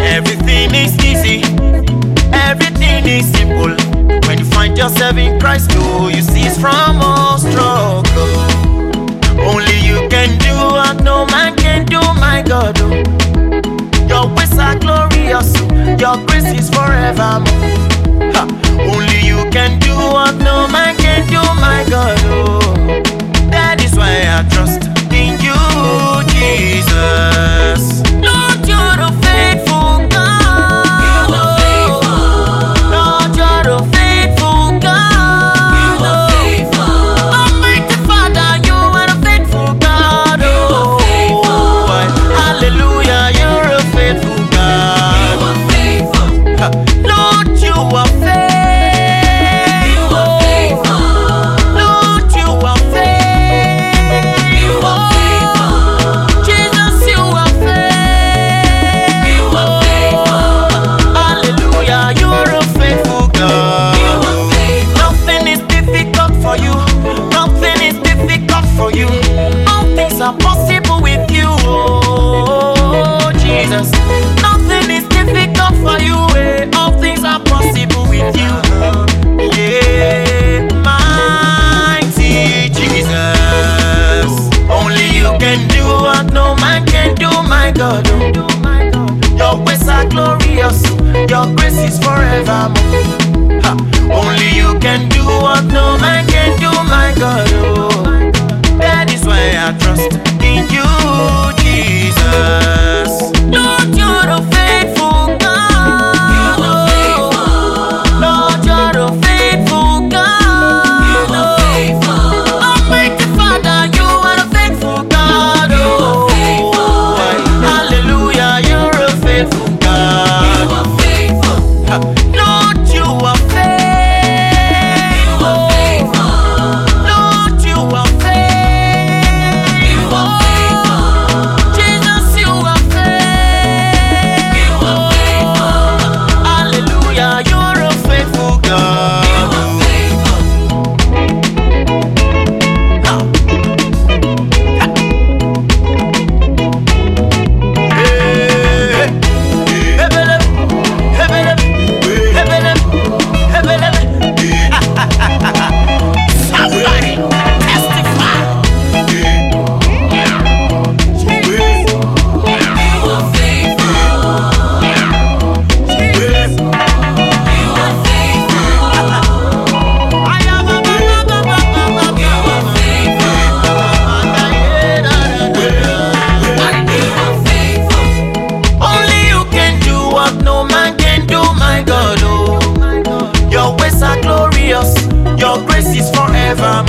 Everything is easy, everything is simple. When you find yourself in Christ, do you cease from all struggle? Only you can do what no man can do, my God. Oh. Your ways are glorious, your grace is forevermore. Ha. Only you can do what no God, my God. Your ways are glorious, your grace is forever, Ha. Only you can do what no man can do, my God. forever